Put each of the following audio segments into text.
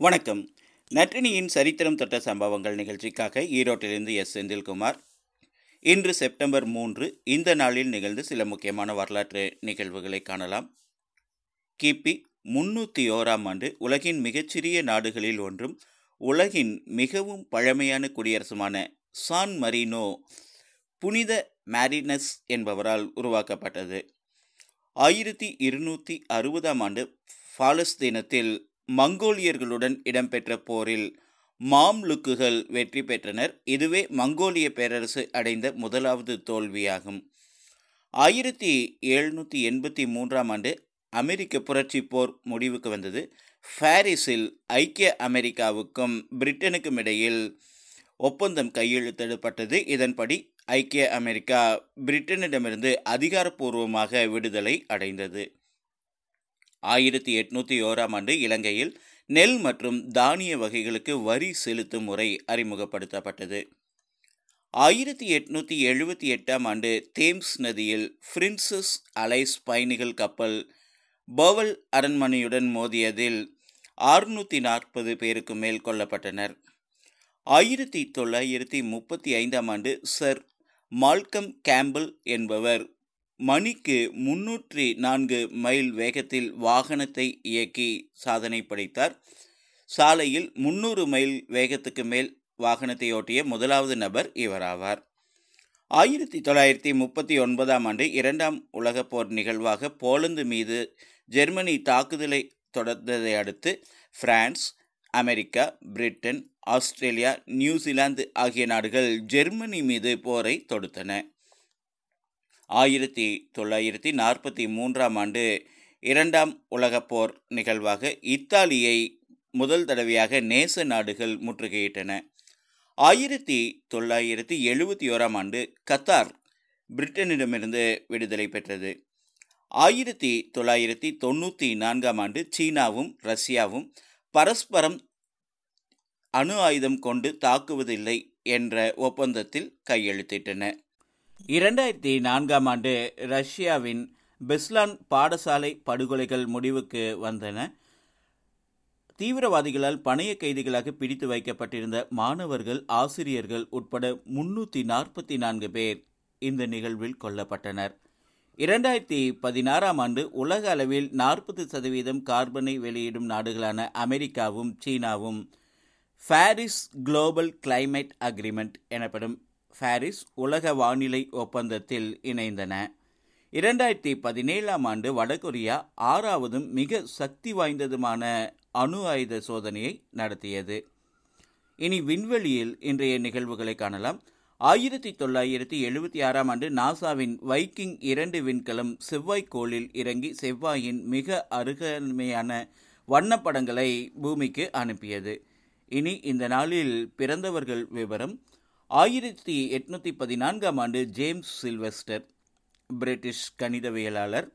வணக்கம். நற்றினியின் சரித்திரம் தொட்ட சம்பவங்கள் நிகழ்ச்சிக்காக ஈரோட்டிலிருந்து எஸ். செந்தில்குமார். இன்று செப்டம்பர் மூன்று இந்த நாளில் நிகழ்ந்து சில முக்கியமான வரலாற்று நிகழ்வுகளை காணலாம். கிபி முன்னூற்றி ஓராம் ஆண்டு உலகின் மிகச்சிறிய நாடுகளில் ஒன்றும் உலகின் மிகவும் பழமையான குடியரசுமான சான் மரினோ புனித மேரினஸ் என்பவரால் உருவாக்கப்பட்டது. ஆயிரத்தி இருநூற்றி அறுபதாம் ஆண்டு ஃபாலஸ்தீனத்தில் மங்கோலியர்களுடன் இடம்பெற்ற போரில் மாம்லுக்குகள் வெற்றி பெற்றனர். இதுவே மங்கோலிய பேரரசு அடைந்த முதலாவது தோல்வியாகும். ஆயிரத்தி எழுநூற்றி எண்பத்தி மூன்றாம் ஆண்டு அமெரிக்க புரட்சி போர் முடிவுக்கு வந்தது. பாரிஸில் ஐக்கிய அமெரிக்காவுக்கும் பிரிட்டனுக்கும் இடையில் ஒப்பந்தம் கையெழுத்திடப்பட்டது. இதன்படி ஐக்கிய அமெரிக்கா பிரிட்டனிடமிருந்து அதிகாரப்பூர்வமாக விடுதலை அடைந்தது. ஆயிரத்தி எட்நூற்றி ஓராம் ஆண்டு இலங்கையில் நெல் மற்றும் தானிய வகைகளுக்கு வரி செலுத்தும் முறை அறிமுகப்படுத்தப்பட்டது. ஆயிரத்தி எட்நூற்றி எழுபத்தி எட்டாம் ஆண்டு தேம்ஸ் நதியில் பிரின்சஸ் அலைஸ் பயணிகள் கப்பல் போவல் அரண்மனையுடன் மோதியதில் ஆறுநூற்றி நாற்பது பேருக்கு மேல் கொல்லப்பட்டனர். ஆயிரத்தி தொள்ளாயிரத்தி முப்பத்தி ஐந்தாம் ஆண்டு சர் மால்கம் கேம்பிள் என்பவர் மணிக்கு முன்னூற்றி நான்கு மைல் வேகத்தில் வாகனத்தை இயக்கி சாதனை படைத்தார். சாலையில் முன்னூறு மைல் வேகத்துக்கு மேல் வாகனத்தை ஓட்டிய முதலாவது நபர் இவராவார். ஆயிரத்தி தொள்ளாயிரத்தி முப்பத்தி ஒன்பதாம் ஆண்டு இரண்டாம் உலகப் போர் நிகழ்வாக போலந்து மீது ஜெர்மனி தாக்குதலை தொடர்ந்ததை அடுத்து France America Britain Australia New Zealand ஆகிய நாடுகள் ஜெர்மனி மீது போரை தொடுத்தன. ஆயிரத்தி தொள்ளாயிரத்தி நாற்பத்தி மூன்றாம் ஆண்டு இரண்டாம் உலகப் போர் நிகழ்வாக இத்தாலியை முதல் தடவையாக நேச நாடுகள் முற்றுகையிட்டன. ஆயிரத்தி தொள்ளாயிரத்தி எழுபத்தி ஓராம் ஆண்டு கத்தார் பிரிட்டனிடமிருந்து விடுதலை பெற்றது. ஆயிரத்தி தொள்ளாயிரத்தி தொண்ணூற்றி நான்காம் ஆண்டு சீனாவும் ரஷ்யாவும் பரஸ்பரம் அணு ஆயுதம் கொண்டு தாக்குவதில்லை என்ற ஒப்பந்தத்தில் கையெழுத்திட்டன. இரண்டாயிரத்தி நான்காம் ஆண்டு ரஷ்யாவின் பெஸ்லான் பாடசாலை படுகொலைகள் முடிவுக்கு வந்தன. தீவிரவாதிகளால் பணைய கைதிகளாக பிடித்து வைக்கப்பட்டிருந்த மாணவர்கள் ஆசிரியர்கள் உட்பட முன்னூற்றி நாற்பத்தி நான்கு பேர் இந்த நிகழ்வில் கொல்லப்பட்டனர். இரண்டாயிரத்தி பதினாறாம் ஆண்டு உலக அளவில் நாற்பது சதவீதம் கார்பனை வெளியிடும் நாடுகளான அமெரிக்காவும் சீனாவும் பாரிஸ் குளோபல் கிளைமேட் அக்ரிமெண்ட் எனப்படும் பாரிஸ் உலக வானிலை ஒப்பந்தத்தில் இணைந்தன. இரண்டாயிரத்தி பதினேழாம் ஆண்டு வடகொரியா ஆறாவதும் மிக சக்தி வாய்ந்ததுமான அணு ஆயுத சோதனையை நடத்தியது. இனி விண்வெளியில் இன்றைய நிகழ்வுகளை காணலாம். ஆயிரத்தி தொள்ளாயிரத்தி எழுபத்தி ஆறாம் ஆண்டு நாசாவின் வைக்கிங் இரண்டு விண்கலம் செவ்வாய்க்கோளில் இறங்கி செவ்வாயின் மிக அருகமையான வண்ணப்படங்களை பூமிக்கு அனுப்பியது. இனி இந்த நாளில் பிறந்தவர்கள் விவரம். ஆயிரத்தி எட்நூற்றி பதினான்காம் ஆண்டு ஜேம்ஸ் சில்வெஸ்டர் பிரிட்டிஷ் கணிதவியலாளர்.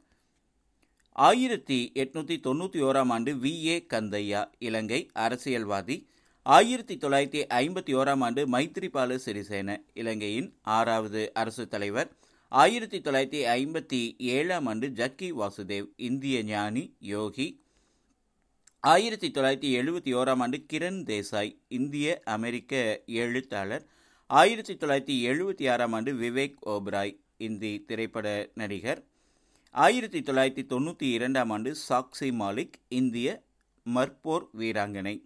ஆயிரத்தி எட்நூற்றி தொண்ணூற்றி ஓராம் ஆண்டு வி. ஏ. கந்தையா இலங்கை அரசியல்வாதி. ஆயிரத்தி தொள்ளாயிரத்தி ஐம்பத்தி ஓராம் ஆண்டு மைத்ரிபால சிறிசேன இலங்கையின் ஆறாவது அரசு தலைவர். ஆயிரத்தி தொள்ளாயிரத்தி ஐம்பத்தி ஏழாம் ஆண்டு ஜக்கி வாசுதேவ் இந்திய ஞானி யோகி. ஆயிரத்தி தொள்ளாயிரத்தி எழுபத்தி ஓராம் ஆண்டு கிரண் தேசாய் இந்திய அமெரிக்க எழுத்தாளர். ஆயிரத்தி தொள்ளாயிரத்தி எழுபத்தி ஆறாம் ஆண்டு விவேக் ஓப்ராய் இந்தி திரைப்பட நடிகர். ஆயிரத்தி தொள்ளாயிரத்தி தொண்ணூற்றி இரண்டாம் ஆண்டு சாக்சி மாலிக் இந்திய மற்போர் வீராங்கனை.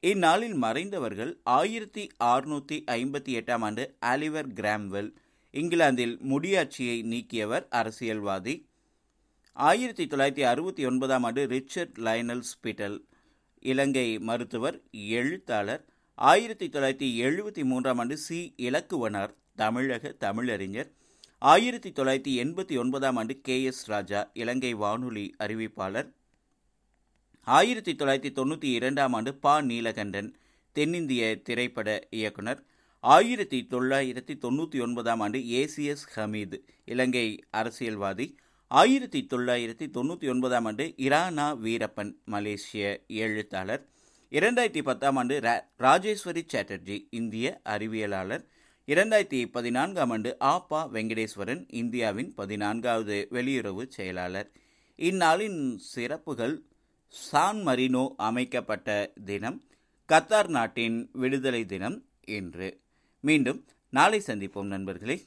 இந்நாளில் மறைந்தவர்கள் ஆயிரத்தி அறுநூற்றி ஐம்பத்தி எட்டாம் ஆண்டு ஆலிவர் கிராம்வெல் இங்கிலாந்தில் முடியாட்சியை நீக்கியவர் அரசியல்வாதி. ஆயிரத்தி தொள்ளாயிரத்தி அறுபத்தி ஒன்பதாம் ஆண்டு ரிச்சர்ட் லைனல் ஸ்பிட்டல் இலங்கை மருத்துவர் எழுத்தாளர் ஆயிரத்தி தொள்ளாயிரத்தி எழுபத்தி மூன்றாம் ஆண்டு சி. இலக்குவனார் தமிழக தமிழறிஞர். ஆயிரத்தி தொள்ளாயிரத்தி எண்பத்தி ஒன்பதாம் ஆண்டு கே. எஸ். ராஜா இலங்கை வானொலி அறிவிப்பாளர். ஆயிரத்தி தொள்ளாயிரத்தி தொண்ணூற்றி இரண்டாம் ஆண்டு பா. நீலகண்டன் தென்னிந்திய திரைப்பட இயக்குனர். ஆயிரத்தி தொள்ளாயிரத்தி தொண்ணூற்றி ஒன்பதாம் ஆண்டு ஏசிஎஸ் ஹமீது இலங்கை அரசியல்வாதி. ஆயிரத்தி தொள்ளாயிரத்தி தொண்ணூற்றி ஒன்பதாம் ஆண்டு இரானா வீரப்பன் மலேசிய எழுத்தாளர். இரண்டாயிரத்தி பத்தாம் ஆண்டு ராஜேஸ்வரி சாட்டர்ஜி இந்திய அறிவியலாளர். இரண்டாயிரத்தி பதினான்காம் ஆண்டு ஆப்பா வெங்கடேஸ்வரன் இந்தியாவின் பதினான்காவது வெளியுறவு செயலாளர். இந்நாளின் சிறப்புகள் சான் மரினோ அமைக்கப்பட்ட தினம் கத்தார் நாட்டின் விடுதலை தினம் என்று. மீண்டும் நாளை சந்திப்போம் நண்பர்களே.